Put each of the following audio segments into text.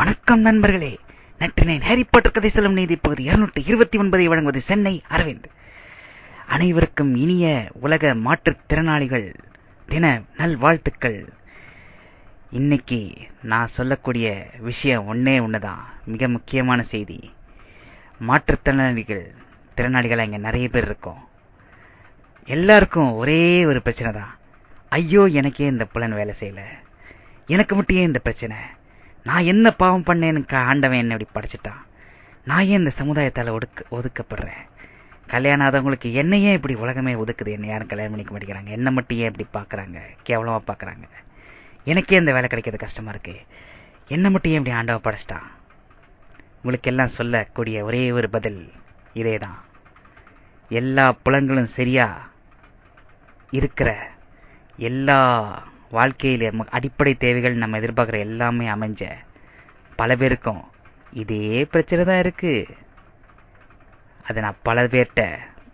வணக்கம் நண்பர்களே. நற்றினேன் Harry Potter கதை செல்லும் நீதி பகுதி இருநூற்றி இருபத்தி ஒன்பதை வழங்குவது சென்னை அரவிந்த். அனைவருக்கும் இனிய உலக மாற்றுத்திறனாளிகள் தின நல்வாழ்த்துக்கள். இன்னைக்கு நான் சொல்லக்கூடிய விஷயம் ஒன்னே ஒன்றுதான் மிக முக்கியமான செய்தி. மாற்றுத்திறனாளிகள் திறனாளிகள் இங்கே நிறைய பேர் இருக்கோம். எல்லாருக்கும் ஒரே ஒரு பிரச்சனை தான் ஐயோ எனக்கே இந்த புலன் வேலை செய்யல. எனக்கு மட்டும் ஏன் இந்த பிரச்சனை? நான் என்ன பாவம் பண்ணேன்னு ஆண்டவன் என்ன இப்படி படைச்சிட்டான் நான் ஏன் இந்த சமுதாயத்தால ஒடுக்க ஒதுக்கப்படுறேன்? கல்யாணம் ஆதவங்களுக்கு என்ன ஏன் இப்படி உலகமே ஒதுக்குது? என்ன யாரும் கல்யாணம் பண்ணிக்க மாட்டேங்கிறாங்க. என்ன மட்டும் ஏன் இப்படி பாக்குறாங்க? கேவலமாக பார்க்குறாங்க எனக்கே இந்த வேலை கிடைக்கிறது கஷ்டமா இருக்கு. என்ன மட்டும் ஏன் இப்படி ஆண்டவன் படைச்சிட்டான் உங்களுக்கு எல்லாம் சொல்லக்கூடிய ஒரே ஒரு பதில் இதேதான். எல்லா புலங்களும் சரியா இருக்கிற எல்லா வாழ்க்கையில் அடிப்படை தேவைகள் நம்ம எதிர்பார்க்குற எல்லாமே அமைஞ்ச பல பேருக்கும் இதே பிரச்சனை தான் இருக்கு. அதை நான் பல பேர்கிட்ட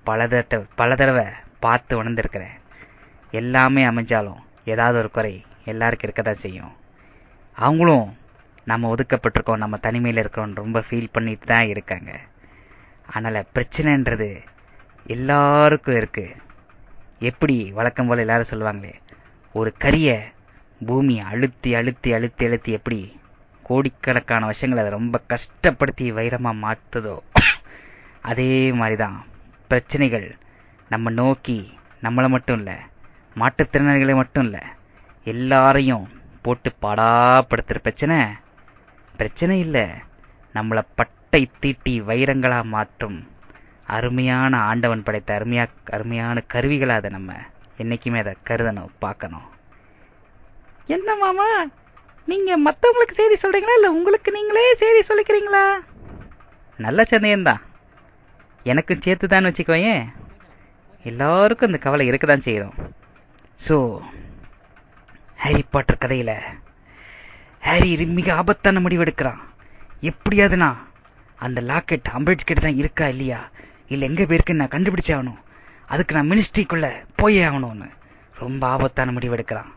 பல தட்ட பல தடவை பார்த்து உணர்ந்திருக்கிறேன். எல்லாமே அமைஞ்சாலும் ஏதாவது ஒரு குறை எல்லாருக்கும் இருக்க தான் செய்யும். அவங்களும் நம்ம ஒதுக்கப்பட்டிருக்கோம் நம்ம தனிமையில் இருக்கிறோம் ரொம்ப ஃபீல் பண்ணிட்டு தான் இருக்காங்க. அதனால் பிரச்சனைன்றது எல்லாருக்கும் இருக்குது எப்படி வழக்கம் போல் எல்லாரும் சொல்லுவாங்களே ஒரு கரிய பூமியை அழுத்தி அழுத்தி அழுத்தி அழுத்தி எப்படி கோடிக்கணக்கான வருஷங்களை அதை ரொம்ப கஷ்டப்படுத்தி வைரமா மாற்றுதோ அதே மாதிரிதான் பிரச்சனைகள் நம்ம நோக்கி நம்மளை மட்டும் இல்லை மாற்றுத்திறனாளிகளை மட்டும் இல்லை எல்லாரையும் போட்டு பாடாப்படுத்துற பிரச்சனை பிரச்சனை இல்லை. நம்மளை பட்டை தீட்டி வைரங்களா மாற்றும் அருமையான ஆண்டவன் படைத்த அருமையா அருமையான கருவிகளாக அதை நம்ம என்னைக்குமே அதை கருதணும் பார்க்கணும். என்ன மாமா? நீங்க மத்தவங்களுக்கு செய்தி சொல்றீங்களா? இல்ல உங்களுக்கு நீங்களே செய்தி சொல்லிக்கிறீங்களா? நல்ல சந்தேகம்தான். எனக்கும் சேர்த்து தான் வச்சுக்கோயேன் எல்லாருக்கும் இந்த கவலை இருக்கதான் செய்யும். சோ ஹாரி பாட்டர் கதையில ஹாரி மிக ஆபத்தான முடிவு எடுக்கிறான். எப்படியாதுனா அந்த லாக்கெட் அம்பேத்கர் தான் இருக்கா இல்லையா? இல்ல எங்க போயிருக்குன்னு நான் கண்டுபிடிச்சாகணும் அதுக்கு நான் மினிஸ்ட்ரிக்குள்ள போயே ஆகணும்னு. ரொம்ப ஆபத்தான முடிவு எடுக்கிறான்.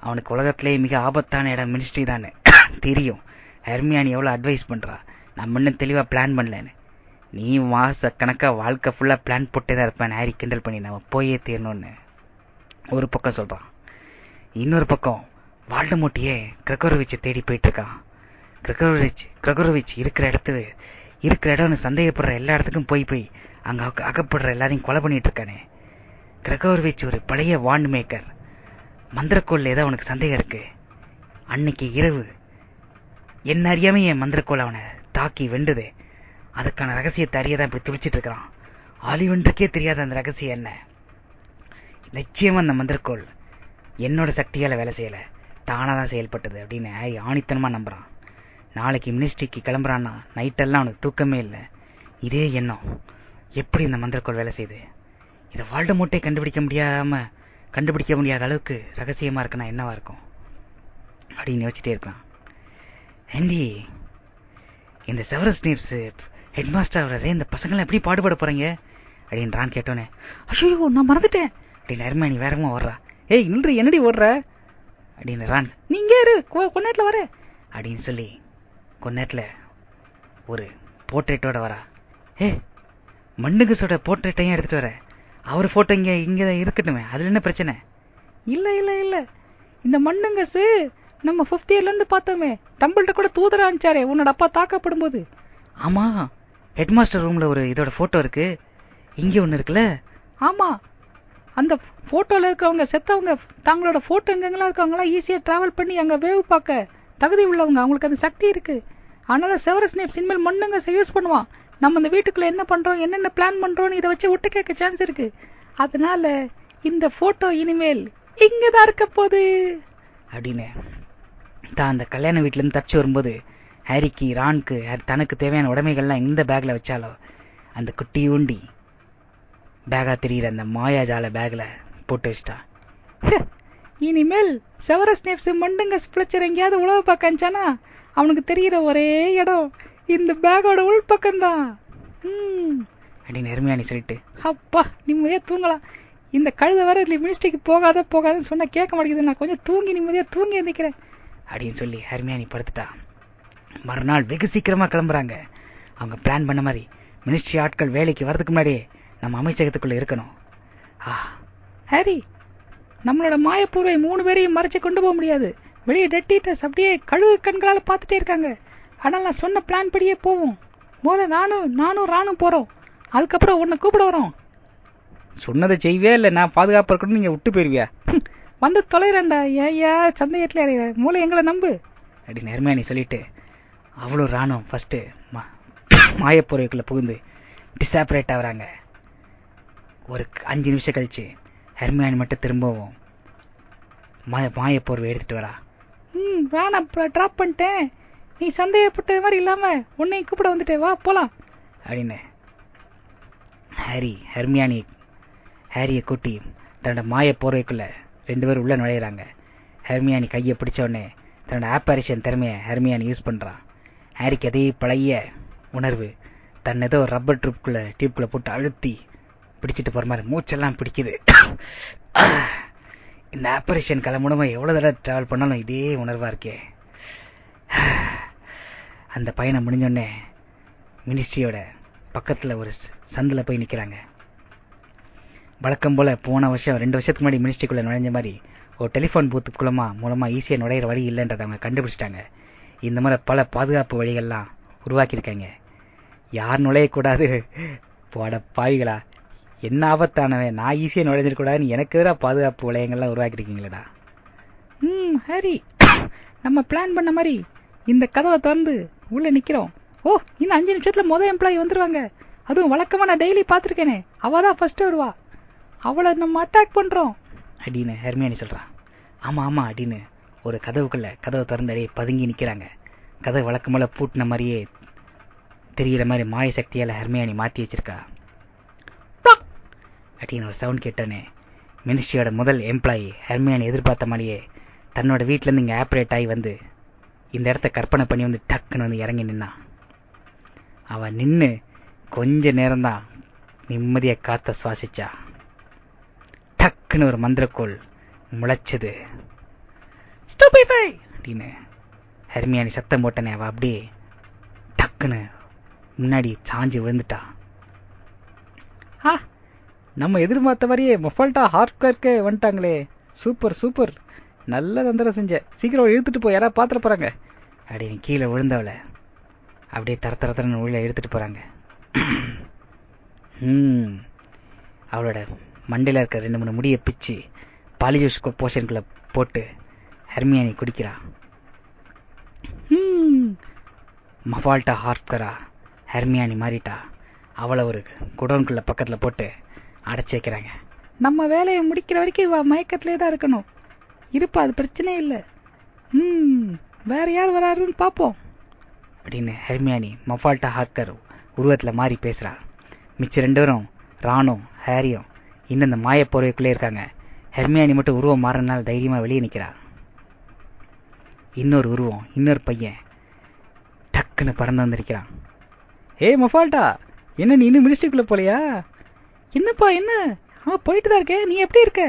அவனுக்கு உலகத்திலேயே மிக ஆபத்தான இடம் மினிஸ்ட்ரி தானே. தெரியும். ஹெர்மியானி எவ்வளவு அட்வைஸ் பண்றா? நம்ம இன்னும் தெளிவா பிளான் பண்ணலன்னு. நீ மாச கணக்கா வாழ்க்கை ஃபுல்லா பிளான் போட்டே தான் இருப்பேன் ஹாரி கிண்டல் பண்ணி. நம்ம போயே தீரணும்னு. ஒரு பக்கம் சொல்றான். இன்னொரு பக்கம் வால்டமோட்டியே கிரகோரவிச்ச தேடி போயிட்டு இருக்கான் கிரகோரவிச் கிரகோரவிச் இருக்கிற இடத்து இருக்கிற இடம்னு சந்தேகப்படுற எல்லா இடத்துக்கும் போய் போய் அங்க அகப்படுற எல்லாரையும் கொலை பண்ணிட்டு இருக்கானே கிரகோர்விச் ஒரு பழைய வாண்ட் மேக்கர் மந்திரக்கோள் ஏதோ அவனுக்கு சந்தேகம் இருக்கு. அன்னைக்கு இரவு. என்ன அறியாம என் மந்திரக்கோள் அவனை தாக்கி வெண்டுது அதுக்கான ரகசியத்தை அறியதான் இப்படி துடிச்சிட்டு இருக்கிறான் ஆலிவென்றுக்கே தெரியாத அந்த ரகசியம் என்ன? நிச்சயமா அந்த மந்திரக்கோள் என்னோட சக்தியால வேலை செய்யல. தானாதான் செயல்பட்டது அப்படின்னு ஆணித்தனமா நம்புறான். நாளைக்கு மினிஸ்ட்ரிக்கு கிளம்புறான்னா நைட்டெல்லாம் அவனுக்கு தூக்கமே இல்லை. இதே எண்ணம். எப்படி இந்த மந்திரக்கோள் வேலை செய்யுது இதை வாழ்ட மூட்டை கண்டுபிடிக்க முடியாம கண்டுபிடிக்க முடியாத அளவுக்கு ரகசியமா இருக்குன்னா என்னவா இருக்கும்? அப்படின்னு யோசிச்சுட்டே இருக்கான் ஹெண்டி இந்த செவரஸ் நீப்ஸ் ஹெட் மாஸ்டர் அவரே இந்த பசங்களை எப்படி பாடுபட போறீங்க? அப்படின்னு ரான் கேட்டோன்னே ஐயோ நான் மறந்துட்டேன். அப்படின்னு ஹெர்மானி வேறமா ஓடுறா. ஏய் நின்று என்னடி ஓடுற? அப்படின்னு ரான் நீங்க இரு கொன்னேட்ல வர. அப்படின்னு சொல்லி கொன்னேட்டில் ஒரு போர்ட்ரேட்டோட வரா. ஏ மண்ணுகசோட போர்ட்ரேட்டையும் எடுத்துட்டு வரேன் அவர் போட்டோ இங்க இங்க இருக்கட்டுமே. அதுல என்ன பிரச்சனை? இல்ல இல்ல இல்ல. இந்த மண்ணுங்கசு நம்ம பிப்த் இயர்ல இருந்து பார்த்தோமே. டம்பிள்கிட்ட கூட தூதரா அனுப்பிச்சாரே. உன்னோட அப்பா தாக்கப்படும் போது ஆமா. ஹெட் மாஸ்டர் ரூம்ல ஒரு இதோட போட்டோ இருக்கு. இங்க ஒண்ணு இருக்குல்ல? ஆமா. அந்த போட்டோல இருக்கிறவங்க செத்தவங்க தங்களோட போட்டோ எங்கெங்கெல்லாம் இருக்காங்களா ஈஸியா டிராவல் பண்ணி அங்க வேவ் பார்க்க தகுதி உள்ளவங்க அவங்களுக்கு அந்த சக்தி இருக்கு. அதனால செவரஸ் நேப்ஸ் இனிமேல் மண்ணுங்க யூஸ் பண்ணுவான். நம்ம இந்த வீட்டுக்குள்ள என்ன பண்றோம் என்னென்ன பிளான் பண்றோம் இதை வச்சு விட்டு கேட்க சான்ஸ் இருக்கு. அதனால இந்த போட்டோ இனிமேல் இங்கதான் இருக்க போகுது. அப்படின்னு தான் அந்த கல்யாண வீட்டுல இருந்து தப்பிச்சு வரும்போது ஹாரிக்கு ரான்க்கு தனக்கு தேவையான உடைமைகள்லாம் எந்த பேக்ல வச்சாலோ அந்த குட்டி ஊண்டி பேகா தெரியுற அந்த மாயாஜால பேக்ல போட்டு வச்சிட்டான் இனிமேல் செவரஸ் நேப்ஸ் மண்டுங்க ஸ்பிளச்சர் எங்கேயாவது உழவு பார்க்காச்சானா அவனுக்கு தெரிகிற ஒரே இடம் இந்த பேக்கோட உள் பக்கம்தான். அப்படின்னு எருமையானி சொல்லிட்டு. அப்பா நிம்மதியா தூங்கலாம். இந்த கழுத வர மினிஸ்ட்ரிக்கு போகாத போகாதன்னு சொன்னா கேட்க மாட்டேங்குது. நான் கொஞ்சம் தூங்கி நிம்மதியா தூங்கி எந்திக்கிறேன். அப்படின்னு சொல்லி ஹர்மியானி படுத்துட்டா. மறுநாள் வெகு சீக்கிரமா கிளம்புறாங்க. அவங்க பிளான் பண்ண மாதிரி மினிஸ்ட்ரி ஆட்கள் வேலைக்கு வரதுக்கு முன்னாடியே நம்ம அமைச்சகத்துக்குள்ள இருக்கணும். ஹாரி நம்மளோட மாயப்பூர்வை மூணு பேரையும் மறைச்சு கொண்டு போக முடியாது. வெளியே டெட்டிட்டஸ் அப்படியே கழுகு கண்களால பார்த்துட்டே இருக்காங்க. ஆனால் நான் சொன்ன பிளான் படியே போவோம் முதல்ல நானும் நானும் ராணும் போறோம். அதுக்கப்புறம் உன்னை கூப்பிட வரோம். சொன்னதை செய்வே இல்லை நான் பாதுகாப்பு இருக்கணும் நீங்க விட்டு போயிருவியா? வந்து தொலைறேன்டா. ஏயா சந்தேகத்துல அறிய மூளை எங்களை நம்பு. அப்படி நேர்மையா சொல்லிட்டு. அவ்வளவு ராணும் ஃபர்ஸ்ட் மாயப்பொருளுக்குள்ள புகுந்து டிசாப்பரேட் ஆகுறாங்க. ஒரு அஞ்சு நிமிஷம் கழிச்சு ஹெர்மியான் மட்டும் திரும்பவும் மாயப்போர்வை எடுத்துட்டு வரா. ம் வேணா ட்ராப் பண்ணிட்டேன். நீ சந்தேகப்பட்டது மாதிரி இல்லாம உன்னை கூப்பிட வந்துட்டே வா போலாம். அப்படின்னு ஹாரி ஹெர்மியானி ஹாரியை கூட்டி தன்னோட மாய போர்வைக்குள்ள ரெண்டு பேரும் உள்ள நுழையிறாங்க. ஹெர்மியானி கையை பிடிச்ச உடனே தன்னோட ஆப்பரேஷன் திறமையை ஹெர்மியானி யூஸ் பண்றான் ஹாரிக்கு அதே பழைய உணர்வு தன் ஏதோ ரப்பர் ட்ரிப்குள்ள டியூப்குள்ள போட்டு அழுத்தி பிடிச்சிட்டு போற மாதிரி மூச்செல்லாம் பிடிக்குது. இந்த ஆப்பரேஷன் கிளம்பணுமா எவ்வளவு தடவை டிராவல் பண்ணாலும் இதே உணர்வா இருக்கே. அந்த பயணம் முடிஞ்சோடனே மினிஸ்ட்ரியோட பக்கத்துல ஒரு சந்தில் போய் நிக்கிறாங்க. வழக்கம் போல போன வருஷம் ரெண்டு வருஷத்துக்கு முன்னாடி மினிஸ்ட்ரிக்குள்ளே நுழைஞ்ச மாதிரி ஒரு டெலிஃபோன் பூத்துக்குள்ளமா மூலமாக ஈஸியாக நுழையிற வழி இல்லைன்றதை அவங்க கண்டுபிடிச்சிட்டாங்க. இந்த மாதிரி பல பாதுகாப்பு வழிகள்லாம் உருவாக்கியிருக்காங்க. யார் நுழையக்கூடாது? போட பாவிகளா. என்ன ஆபத்தானவன்? நான் ஈஸியாக நுழைஞ்சிடக்கூடாதுன்னு எனக்கு எதிராக பாதுகாப்பு வளையங்கள்லாம் உருவாக்கிருக்கீங்களா ம் ஹரி நம்ம பிளான் பண்ண மாதிரி இந்த கதவை திறந்து உள்ள நிக்கிறோம். ஓ இன்னும் அஞ்சு நிமிஷத்துல முதல் எம்ப்ளாயி வந்துருவாங்க. அதுவும் வழக்கமா நான் டெய்லி பாத்திருக்கேனே அவ தான் ஃபர்ஸ்ட் வருவா. அவளை நம்ம அட்டாக் பண்றோம். அப்படின்னு ஹெர்மியானி சொல்றான். ஆமா ஆமா அப்படின்னு ஒரு கதவுக்குள்ள கதவை திறந்தடியே பதுங்கி நிக்கிறாங்க. கதவு வழக்கமல பூட்டின மாதிரியே தெரிகிற மாதிரி மாய சக்தியால ஹெர்மியானி மாத்தி வச்சிருக்கா. அப்படின்னு ஒரு சவுண்ட் கேட்டோன்னே மினிஸ்ட்ரியோட முதல் எம்ப்ளாயி ஹெர்மியானி எதிர்பார்த்த மாதிரியே தன்னோட வீட்டுல இருந்து இங்க ஆப்ரேட் ஆகி வந்து இந்த இடத்த கற்பனை பண்ணி வந்து டக்குன்னு வந்து இறங்கி நின்னான் அவன் நின்னு கொஞ்ச நேரம்தான் நிம்மதியை காத்த சுவாசிச்சா. டக்குன்னு ஒரு மந்திரக்கோள் முளைச்சது. அப்படின்னு ஹெர்மியானி சத்தம் போட்டனே அவ அப்படியே டக்குன்னு முன்னாடி சாஞ்சு விழுந்துட்டா. ஆ நம்ம எதிர்பார்த்த மாதிரியே மொஃபல்டா ஹார்ட்கே வந்துட்டாங்களே. Super super. நல்ல தந்திரம் செஞ்ச. சீக்கிரம் இழுத்துட்டு போய் யாராவது பாத்திர போறாங்க. அப்படின்னு கீழே விழுந்தவளை. அப்படியே தர தர தரன்னு உள்ள எடுத்துட்டு போறாங்க. அவளோட மண்டையில இருக்க ரெண்டு மூணு முடிய பிச்சு பாலிஜூஸ் போர்ஷனுக்குள்ள போட்டு ஹெர்மியானி குடிக்கிறா. மஃபால்டா ஹார்ப்கரா ஹெர்மியானி மாறிட்டா. அவளை ஒரு குடோன்குள்ள பக்கத்துல போட்டு அடைச்சி வைக்கிறாங்க. நம்ம வேலையை முடிக்கிற வரைக்கும் இவ மயக்கத்திலே தான் இருக்கணும். இருப்பா அது பிரச்சனை இல்லை. ம் வேற யார் வராருன்னு பார்ப்போம் அப்படின்னு ஹெர்மியானி மஃபால்டா ஹார்க்கர் உருவத்துல மாறி பேசுறா. மிச்ச ரெண்டு பேரும் ராணும் ஹேரியும் இன்னும் இந்த மாய போர்வைக்குள்ளே இருக்காங்க. ஹெர்மியானி மட்டும் உருவம் மாறினால தைரியமா வெளியே நிக்கிறா. இன்னொரு உருவம் இன்னொரு பையன் டக்குன்னு பறந்து வந்திருக்கிறான். ஏய் மஃபால்டா என்ன நீ இன்னும் மினிஸ்ட்ரிக்குள்ள போலையா? என்னப்பா என்ன? ஆ போயிட்டு தான் இருக்கேன் நீ எப்படி இருக்க?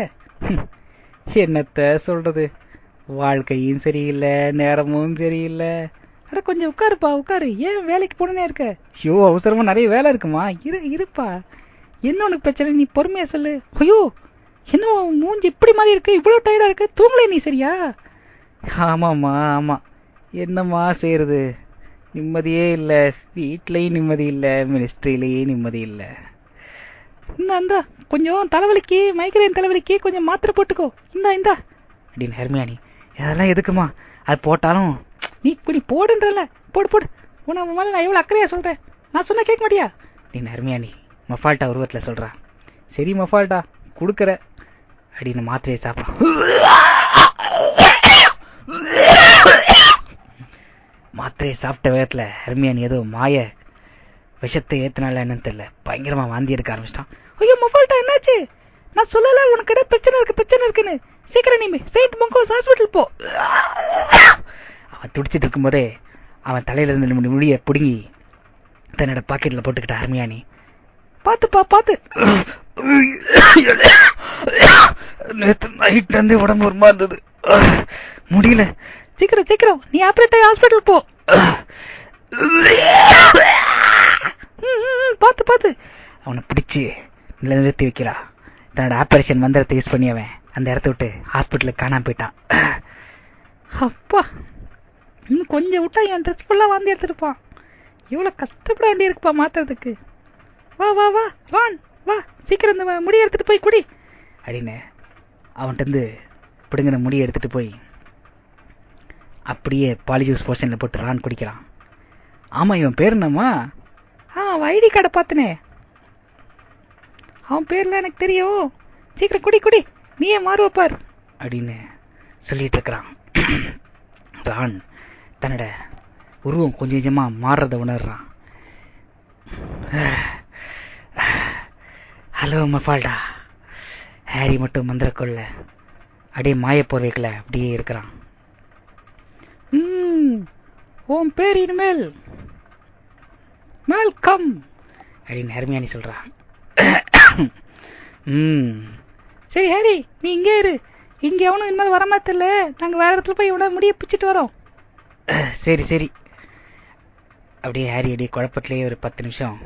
என்னத்த சொல்றது? வாழ்க்கையும் சரியில்லை நேரமும் சரியில்லை. அட கொஞ்சம் உட்காருப்பா உட்காரு. ஏன் வேலைக்கு போனே இருக்க? ஐயோ அவசரமா நிறைய வேலை இருக்குமா? இரு இருப்பா. என்ன உனக்கு பிரச்சனை? நீ பொறுமையா சொல்லு. ஐயோ என்ன மூஞ்சி இப்படி மாதிரி இருக்கு? இவ்வளவு டயர்டா இருக்கு? தூங்கலே நீ சரியா? ஆமாமா ஆமா. என்னம்மா செய்யறது நிம்மதியே இல்லை. வீட்லயும் நிம்மதி இல்லை. மினிஸ்ட்ரியிலயும் நிம்மதி இல்லை. இந்த கொஞ்சம் தலைவலிக்கு மைக்ரைன் தலைவலிக்கு கொஞ்சம் மாத்திரை போட்டுக்கோ. இந்தா இந்தா. அப்படின்னு ஹெர்மியானி இதெல்லாம் எதுக்குமா? அது போட்டாலும் நீ நீ போடுன்றல போடு போடு. உன மேல நான் எவ்வளவு அக்கறையா சொல்றேன்? நான் சொன்னால் கேட்க மாட்டியா? அப்படின்னு ஹெர்மியானி மஃபால்டா உருவத்துல சொல்றா. சரி மஃபால்டா கொடுக்குற. அப்படின்னு மாத்திரையை சாப்பிடும் மாத்திரையை சாப்பிட்ட வேகத்துல ஹெர்மியானி ஏதோ மாய விஷத்தை ஏத்தினால என்னன்னு தெரியல. பயங்கரமா வாந்தி எடுக்க ஆரம்பிச்சிட்டான். ஐயோ மொபைல்டா என்னாச்சு? நான் சொல்லல உனக்கு இடம் பிரச்சனை இருக்கு பிரச்சனை இருக்குன்னு. சீக்கிரம் நீ செயின்ட் மங்கோஸ் ஹாஸ்பிட்டல் போ. அவன் துடிச்சிட்டு இருக்கும்போதே அவன் தலையில இருந்து முடிய புடுங்கி தன்னோட பாக்கெட்ல போட்டுக்கிட்ட அருமையானி பாத்துப்பா பாத்து நேத்து நைட்ல இருந்து உடம்பு ஒரு இருந்தது. முடியல. சீக்கிரம் சீக்கிரம். நீ ஆப்ரேட் ஆகி ஹாஸ்பிட்டல் போ. பார்த்து பார்த்து. அவனை பிடிச்சு நிறுத்தி வைக்கிறா. தன்னோட ஆபரேஷன் மந்திரத்தை யூஸ் பண்ணி அவன் அந்த இடத்த விட்டு ஹாஸ்பிட்டலுக்கு காணாம போயிட்டான். அப்பா இன்னும் கொஞ்சம் விட்டா என் ட்ரெஸ் ஃபுல்லா வாந்தி எடுத்துருப்பான் இவ்வளவு கஷ்டப்பட வேண்டி இருக்குப்பா மாத்துறதுக்கு. வா வா வா ரான் வா. சீக்கிரம் இந்த முடி எடுத்துட்டு போய் குடி. அப்படின்னு அவன்கிட்ட இருந்து பிடுங்கின முடி எடுத்துட்டு போய் அப்படியே பாலிஜூஸ் போர்ஷன்ல போட்டு ரான் குடிக்கிறான். ஆமா இவன் பேர் என்னம்மா? ஆ ஐடி கார்டை பார்த்தனே. அவன் பேர்ல எனக்கு தெரியும். சீக்கிரம் குடி குடி. நீயே மாறுவப்பார் அப்படின்னு சொல்லிட்டு இருக்கிறான். ரான் தன்னோட உருவம் கொஞ்சம் கொஞ்சமா மாறுறத உணர்றான். ஹலோ மஃபால்டா. ஹாரி மட்டும் மந்திரக்கொள்ள அப்படியே மாயப்போர்வைக்குள்ள அப்படியே இருக்கிறான். உன் பேர் இனிமேல் மேல்கம் அப்படின்னு ஹெர்மியானி சொல்றான் ம். சரி ஹாரி நீ இங்கே இரு. இங்க எவனும் இனிமேல் வரமாத்தில்ல நாங்க வேற இடத்துல போய் இவனை முடிய பிச்சுட்டு வரோம். சரி சரி. அப்படியே ஹாரி அப்படியே குழப்பத்திலேயே ஒரு பத்து நிமிஷம்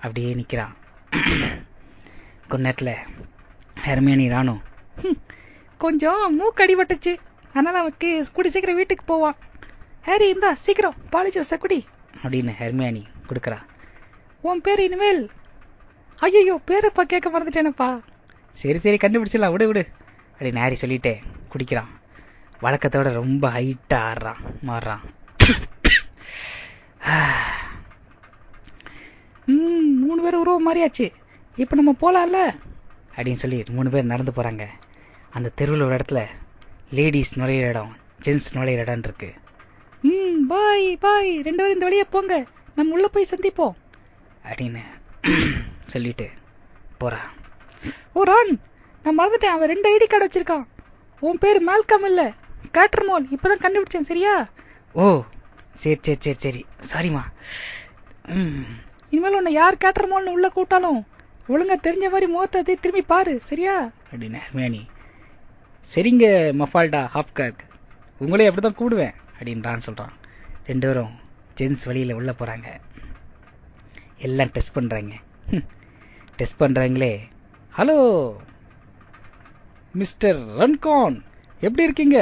அப்படியே நிக்கிறான் கொஞ்ச நேரத்துல ஹெர்மியானி ராணும் கொஞ்சம் மூக்கு அடிபட்டுச்சு. அதனால அவனுக்கு கூடி சீக்கிரம் வீட்டுக்கு போவான். ஹாரி இந்தா சீக்கிரம் பாலிஜ் வச குடி அப்படின்னு ஹெர்மியானி கொடுக்குறா. உன் பேர் இனிமேல் ஐயோ பேரப்பா கேட்க மறந்துட்டேனப்பா. சரி சரி கண்டுபிடிச்சிடலாம். விடு விடு. அப்படி நேரி சொல்லிட்டே குடிக்கிறான். வழக்கத்தோட ரொம்ப ஹைட்டா ஆடுறான் மாறுறான். மூணு பேர் உருவம் மாறியாச்சு. இப்ப நம்ம போலாம்ல? அப்படின்னு சொல்லி மூணு பேர் நடந்து போறாங்க. அந்த தெருவில் ஒரு இடத்துல லேடிஸ் நுழையிற இடம் ஜென்ஸ் நுழையிற இடம் இருக்கு. ம் பாய் பாய் ரெண்டு பேரும் இந்த வழியா போங்க. நம்ம உள்ள போய் சந்திப்போம். அப்படின்னு சொல்லிட்டு போறா. Oh Ron! நான் மறந்துட்டேன். அவன் ரெண்டு ஐடி கார்டு வச்சிருக்கான். உன் பேர் மேல்கம் இல்ல. கேட்டர்மோல் இப்பதான் கண்டுபிடிச்சேன் சரியா? ஓ சரி சரி சரி சரி. சாரிமா இனிமேல் உன்னை யார் கேட்டர்மோல்னு உள்ள கூட்டாலும் ஒழுங்கா தெரிஞ்ச மாதிரி முகத்தை திரும்பி பாரு சரியா? அப்படின்னு ஹர்மியானி சரிங்க மஃபால்டா ஹாப்கார்க் உங்களே அப்படிதான் கூடுவேன் அப்படின்றான்னு சொல்றான். ரெண்டு பேரும் ஜென்ஸ் வழியில உள்ள போறாங்க. எல்லாம் டெஸ்ட் பண்ணுறாங்க டெஸ்ட் பண்ணுறாங்களே ஹலோ மிஸ்டர் ரன்கான் எப்படி இருக்கீங்க?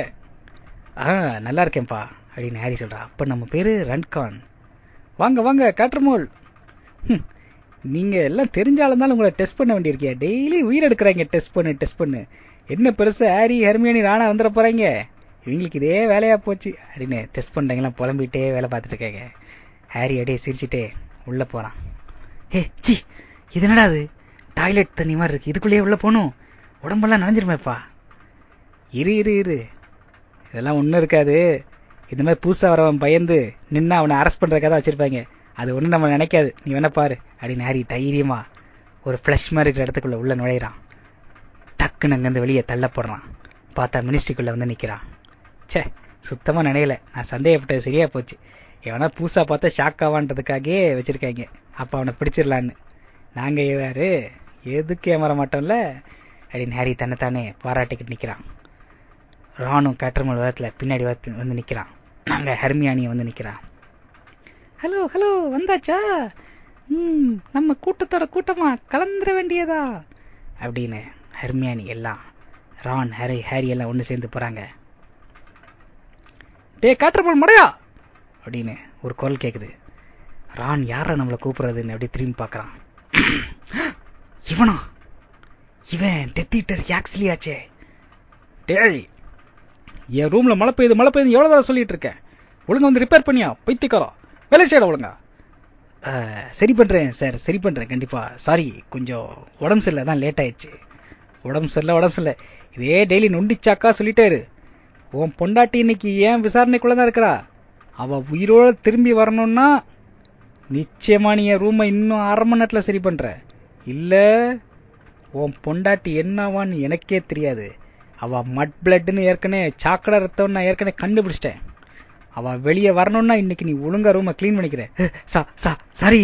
ஆ நல்லா இருக்கேன்ப்பா அப்படின்னு ஹாரி சொல்றா. அப்போ நம்ம பேர் ரன்கான் வாங்க வாங்க காட்டுமோல் நீங்கள் எல்லாம் தெரிஞ்சாலும் உங்களை டெஸ்ட் பண்ண வேண்டியிருக்கியா? டெய்லி உயிர் எடுக்கிறாங்க. டெஸ்ட் பண்ணு டெஸ்ட் பண்ணு. என்ன பெருசு ஹாரி ஹெர்மியானி ராணா வந்துட போகிறாங்க இவங்களுக்கு இதே வேலையா போச்சு. அப்படின்னு டெஸ்ட் பண்றாங்களாம் புலம்பிட்டே வேலை பார்த்துட்டு இருக்காங்க. ஹாரி அப்படியே சிரிச்சுட்டே உள்ள போறான். ஏ சி இது என்னடா அது டாய்லெட் தண்ணி மாதிரி இருக்கு. இதுக்குள்ளேயே உள்ள போகணும். உடம்பெல்லாம் நனைஞ்சிருமேப்பா. இரு இரு இரு. இதெல்லாம் ஒண்ணும் இருக்காது. இந்த மாதிரி புதுசாக வரவன் பயந்து நின்னா அவனை அரெஸ்ட் பண்றதுக்காக தான் வச்சிருப்பாங்க. அது ஒண்ணும் நம்ம நினைக்காது. நீ வேணா பாரு. அப்படின்னு ஹாரி தைரியமா ஒரு ஃப்ளஷ் மாதிரி இருக்கிற இடத்துக்குள்ள உள்ள நுழையிறான். டக்குன்னு அங்கேருந்து வெளியே தள்ளப்படுறான் பார்த்தா மினிஸ்ட்ரிக்குள்ள வந்து நிற்கிறான் சே சுத்தமா நினையல. நான் சந்தேகப்பட்டது சரியா போச்சு. எவனா பூசா பார்த்தா ஷாக் ஆவான்றதுக்காகவே வச்சிருக்காங்க. அப்ப அவனை பிடிச்சிடலான்னு. நாங்க யாரு எதுக்கு ஏமாற மாட்டோம்ல? அப்படின்னு ஹாரி தன்னைத்தானே பாராட்டிக்கிட்டு நிக்கிறான். ராணும் கேட்டர்மல் விதத்துல பின்னாடி வந்து நிக்கிறான். அங்க ஹெர்மியானி வந்து நிக்கிறான். ஹலோ ஹலோ வந்தாச்சா? ம் நம்ம கூட்டத்தோட கூட்டமா கலந்துட வேண்டியதா? அப்படின்னு ஹர்மியானி எல்லாம் ரான் ஹாரி ஹாரி எல்லாம் ஒன்று சேர்ந்து போறாங்க. டே காற்றமல் முடையா? அப்படின்னு ஒரு குரல் கேட்குது ரான் யார நம்மளை கூப்பிடுறதுன்னு அப்படி திரும்பி பார்க்குறான். இவனா? இவன் டெத் ஈட்டர் ஆக்சுவலி டேய் என் ரூம்ல மழை பெய்யுது மழை பெய்யுது எவ்வளோ தடவை சொல்லிட்டு இருக்கேன். ஒழுங்கா வந்து ரிப்பேர் பண்ணியா? பைத்தியக்காரம் வேலை செய்யல ஒழுங்கா? சரி பண்ணுறேன் சார் சரி பண்ணுறேன் கண்டிப்பாக சாரி கொஞ்சம் உடம்பு சரியில்லை தான் லேட் ஆயிடுச்சு. உடம்பு சரியில்லை உடம்பு சரியில்லை. இதே டெய்லி நொண்டிச்சாக்கா சொல்லிட்டே இரு. உன் பொண்டாட்டி இன்னைக்கு ஏன் விசாரணைக்குள்ளதான் இருக்கிறா? அவ உயிரோட திரும்பி வரணும்னா நிச்சயமா நீ என் ரூமை இன்னும் அரை மணி நேரத்தில் சரி பண்ற. இல்ல உன் பொண்டாட்டி என்னவான்னு எனக்கே தெரியாது. அவ மட் பிளட்னு ஏற்கனவே சாக்கடை ரத்தம் நான் ஏற்கனவே கண்டுபிடிச்சிட்டேன். அவ வெளியே வரணும்னா இன்னைக்கு நீ ஒழுங்கா ரூமை கிளீன் பண்ணிக்கிற. சாரி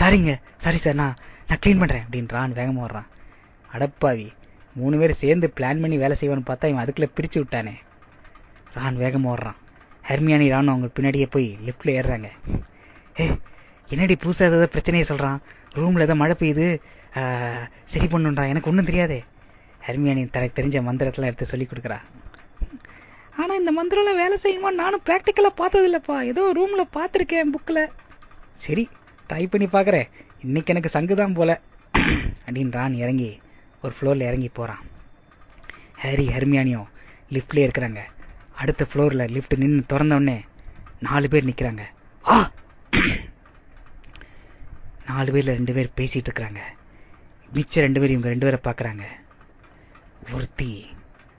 சாரிங்க சாரி சார் நான் நான் கிளீன் பண்றேன் அப்படின்றான் வேகமா வர்றான். அடப்பாவி மூணு பேர் சேர்ந்து பிளான் பண்ணி வேலை செய்வான்னு பார்த்தா இவன் அதுக்குள்ள பிரிச்சு விட்டானே. ரான் வேகமாக ஓடுறான். ஹெர்மியானி ரான் அவங்க பின்னாடியே போய் லிப்ட்ல ஏறுறாங்க. ஏ என்னடி புதுசாக ஏதாவது பிரச்சனையை சொல்கிறான் ரூமில் ஏதோ மழை பெய்யுது. சரி பண்ணுன்றான். எனக்கு ஒன்றும் தெரியாதே. ஹெர்மியானி தனக்கு தெரிஞ்ச மந்திரத்தெல்லாம் எடுத்து சொல்லி கொடுக்குறா. ஆனால் இந்த மந்திரம் வேலை செய்யுமா? நானும் ப்ராக்டிக்கலாக பார்த்ததில்லப்பா. ஏதோ ரூமில் பார்த்துருக்கேன் புக்கில் சரி ட்ரை பண்ணி பார்க்குறேன். இன்னைக்கு எனக்கு சங்குதான் போல. ரான் இறங்கி ஒரு ஃப்ளோரில் இறங்கி போகிறான் ஹாரி ஹெர்மியானியும் லிஃப்ட்லேயே இருக்கிறாங்க அடுத்த ஃப்ளோர்ல லிஃப்ட் நின்று திறந்த உடனே நாலு பேர் நிக்கிறாங்க. ஆ! நாலு பேர்ல ரெண்டு பேர் பேசிட்டு இருக்கிறாங்க. மிச்ச ரெண்டு பேர் இவங்க ரெண்டு பேரை பார்க்குறாங்க. ஒருத்தி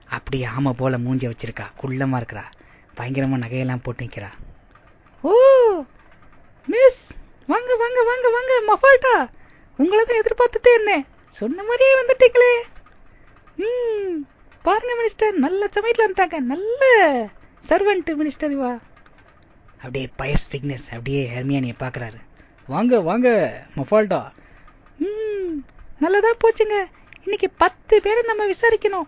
அப்படி ஆமை போல மூஞ்ச வச்சிருக்கா. குள்ளமா இருக்கிறா. பயங்கரமா நகையெல்லாம் போட்டு நிக்கிறா. ஓ! மிஸ் வாங்க வாங்க வாங்க வாங்க மஃபால்டா உங்களை தான் எதிர்பார்த்துட்டே இருந்தேன். சொன்ன மாதிரியே வந்துட்டீங்களே. ம். பாருங்க மினிஸ்டர் நல்ல சமயத்தில் வந்துட்டாங்க. நல்ல சர்வெண்ட் மினிஸ்டர் இவா. அப்படியே பயஸ் ஃபிக்னஸ் அப்படியே ஹெர்மியானிய பார்க்குறாரு வாங்க வாங்க மொஃபால்டா. ம் நல்லதா போச்சுங்க. இன்னைக்கு பத்து பேரை நம்ம விசாரிக்கணும்.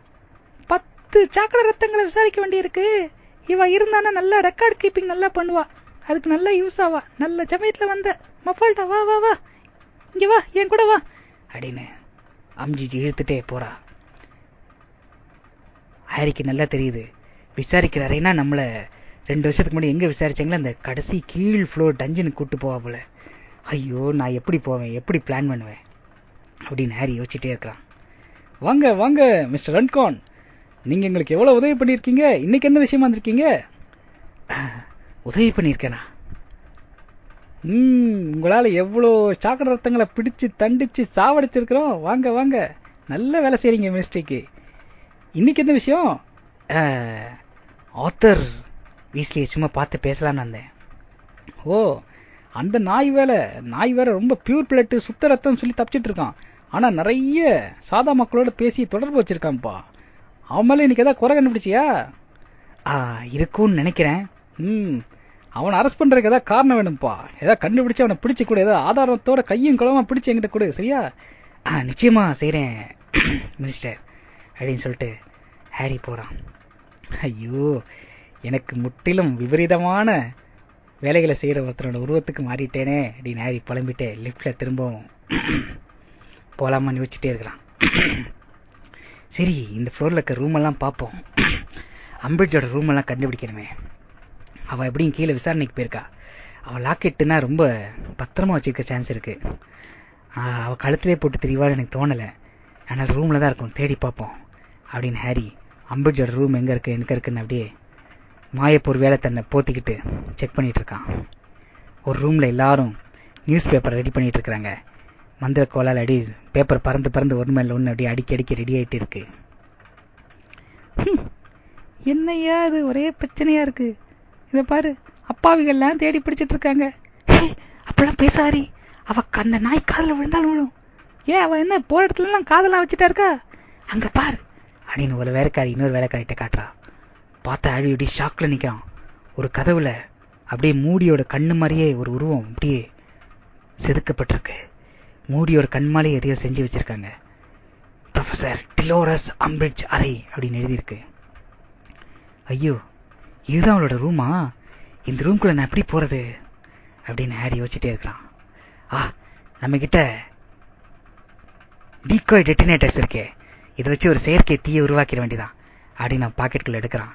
பத்து சாக்கடை ரத்தங்களை விசாரிக்க வேண்டியிருக்கு. இவ இருந்தானா நல்லா ரெக்கார்ட் கீப்பிங் நல்லா பண்ணுவா. அதுக்கு நல்லா யூஸ் ஆவா. நல்ல சமயத்தில் வந்த. மஃபால்டா வா வா வா. இங்க வா என் கூட வா. அப்படின்னு அம்ஜி இழுத்துட்டே போறா. ஹாரிக்கு நல்லா தெரியுது. விசாரிக்கிறாரேன்னா நம்மள ரெண்டு வருஷத்துக்கு முன்னாடி எங்க விசாரிச்சாங்களோ அந்த கடைசி கீழ் ஃப்ளோர் டஞ்சனுக்கு கூட்டு போவா போல. ஐயோ நான் எப்படி போவேன்? எப்படி பிளான் பண்ணுவேன்? அப்படின்னு ஹாரி யோசிச்சுட்டே இருக்கிறான் வாங்க வாங்க மிஸ்டர் ரன்கான். நீங்க எங்களுக்கு எவ்வளவு உதவி பண்ணியிருக்கீங்க? இன்னைக்கு எந்த விஷயமா வந்திருக்கீங்க? உதவி பண்ணியிருக்கேனா? ம் உங்களால எவ்வளோ சாக்கடை ரத்தங்களை பிடிச்சு தண்டிச்சு சாவடிச்சிருக்கிறோம். வாங்க வாங்க. நல்ல வேலை செய்றீங்க மினிஸ்ட்ரிக்கு இன்னைக்கு எந்த விஷயம்? ஆத்தர் வீஸ்லியை சும்மா பார்த்து பேசலான்னு வந்தேன். ஓ அந்த நாய் வேலை நாய் வேற ரொம்ப பியூர் பிளட்டு சுத்த ரத்தம் சொல்லி தப்பிச்சிட்டு இருக்கான். ஆனா நிறைய சாதா மக்களோட பேசி தொடர்பு வச்சிருக்கான்ப்பா. அவன் மேல இன்னைக்கு ஏதாவது குறை கண்டுபிடிச்சியா? இருக்கும்னு நினைக்கிறேன். ம் அவனை அரெஸ்ட் பண்றதுக்கு ஏதாவது காரணம் வேணும்ப்பா. ஏதாவது கண்டுபிடிச்சு அவனை பிடிச்சு கூட. ஏதாவது ஆதாரத்தோட கையும் குளமா பிடிச்சு என்கிட்ட கொடு சரியா? நிச்சயமா செய்யறேன் மினிஸ்டர். அப்படின்னு சொல்லிட்டு ஹாரி போகிறான் ஐயோ எனக்கு முற்றிலும் விபரீதமான வேலைகளை செய்கிற ஒருத்தரோட உருவத்துக்கு மாறிட்டேனே அப்படின்னு ஹாரி புலம்பிட்டே லிஃப்டில் திரும்பவும் போகலாமான்னு யோசிச்சுட்டே இருக்கிறான். சரி இந்த ஃப்ளோரில் இருக்க ரூமெல்லாம் பார்ப்போம். அம்பிரிட்ஜோட ரூமெல்லாம் கண்டுபிடிக்கணுமே. அவள் எப்படியும் கீழே விசாரணைக்கு போயிருக்கா. அவள் லாக்கெட்டுனா ரொம்ப பத்திரமா வச்சிருக்க சான்ஸ் இருக்கு. அவள் கழுத்திலே போட்டு தெரியவாள் எனக்கு தோணலை. ஆனால் ரூமில் தான் இருக்கும். தேடி பார்ப்போம். அப்படின்னு ஹாரி அம்பிரிட்ஜோட ரூம் எங்க இருக்கு எங்கே இருக்குன்னு அப்படியே மாயப்பூர் வேலை தன்னை போத்திக்கிட்டு செக் பண்ணிட்டு இருக்கான். ஒரு ரூம்ல எல்லாரும் நியூஸ் பேப்பர் ரெடி பண்ணிட்டு இருக்கிறாங்க. மந்திர கோலால் அடி பேப்பர் பறந்து பறந்து ஒரு மேல ஒன்று அப்படியே அடிக்கி அடிக்கி ரெடி ஆகிட்டு இருக்கு. என்னையா இது? ஒரே பிரச்சனையா இருக்கு. இத பாரு அப்பாவிகள்லாம் தேடி பிடிச்சிட்டு இருக்காங்க. அப்பெல்லாம் பேசாரி அவ அந்த நாய் காதல விழுந்தாலும் விழும். ஏன் அவ என்ன போற இடத்துல எல்லாம் காதலாம் வச்சுட்டா இருக்கா? அங்க பாரு அப்படின்னு ஒரு வேலைக்காரி இன்னொரு வேலைக்காரிட்ட காட்டுறா. பார்த்தா அழி இப்படி ஷாக்ல நிக்கிறான். ஒரு கதவுல அப்படியே மூடியோட கண்ணு மாதிரியே ஒரு உருவம் அப்படியே செதுக்கப்பட்டிருக்கு. மூடியோட கண் கண்மாலே எதையோ செஞ்சு வச்சிருக்காங்க. ப்ரொஃபசர் டிலோரஸ் அம்பிரிட்ஜ் அறை அப்படின்னு எழுதியிருக்கு. ஐயோ இதுதான் அவளோட ரூமா இந்த ரூம்குள்ள நான் எப்படி போறது? அப்படின்னு ஹாரி யோசிச்சுட்டே இருக்கிறான். ஆ நம்ம கிட்ட டீகாய் டெட்டினேட்டர்ஸ் இருக்கே. இதை வச்சு ஒரு செயற்கை தீயை உருவாக்கிட வேண்டியதான் அப்படின்னு நான் பாக்கெட்டுக்குள்ள எடுக்கிறான்.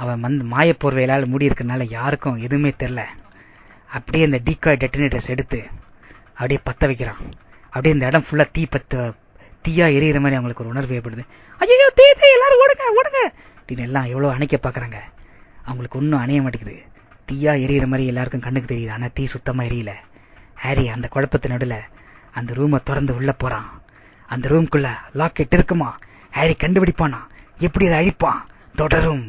அவன் வந்து மாயப்போர்வையிலால் மூடி இருக்கனால யாருக்கும் எதுவுமே தெரில அப்படியே இந்த டீகாய் டெட்டினேட்டர்ஸ் எடுத்து அப்படியே பத்த வைக்கிறான். அப்படியே இந்த இடம் ஃபுல்லா தீ பத்த தீயா எரியிற மாதிரி அவங்களுக்கு ஒரு உணர்வு ஏற்படுது. ஐயோ தீ தீ எல்லாரும் ஓடுங்க ஓடுங்க அப்படின்னு எல்லாம் எவ்வளவு அணைக்க பாக்குறாங்க அவங்களுக்கு ஒன்றும் அணைய மாட்டேங்குது. தீயா எரியிற மாதிரி எல்லாருக்கும் கண்ணுக்கு தெரியுது. ஆனா தீ சுத்தமா எரியல. ஹாரி அந்த குழப்பத்து நடுல அந்த ரூமை திறந்து உள்ள போறான். அந்த ரூம்குள்ள லாக்கெட் இருக்குமா? ஹாரி கண்டுபிடிப்பானா? எப்படி அதை அழிப்பான்? தொடரும்.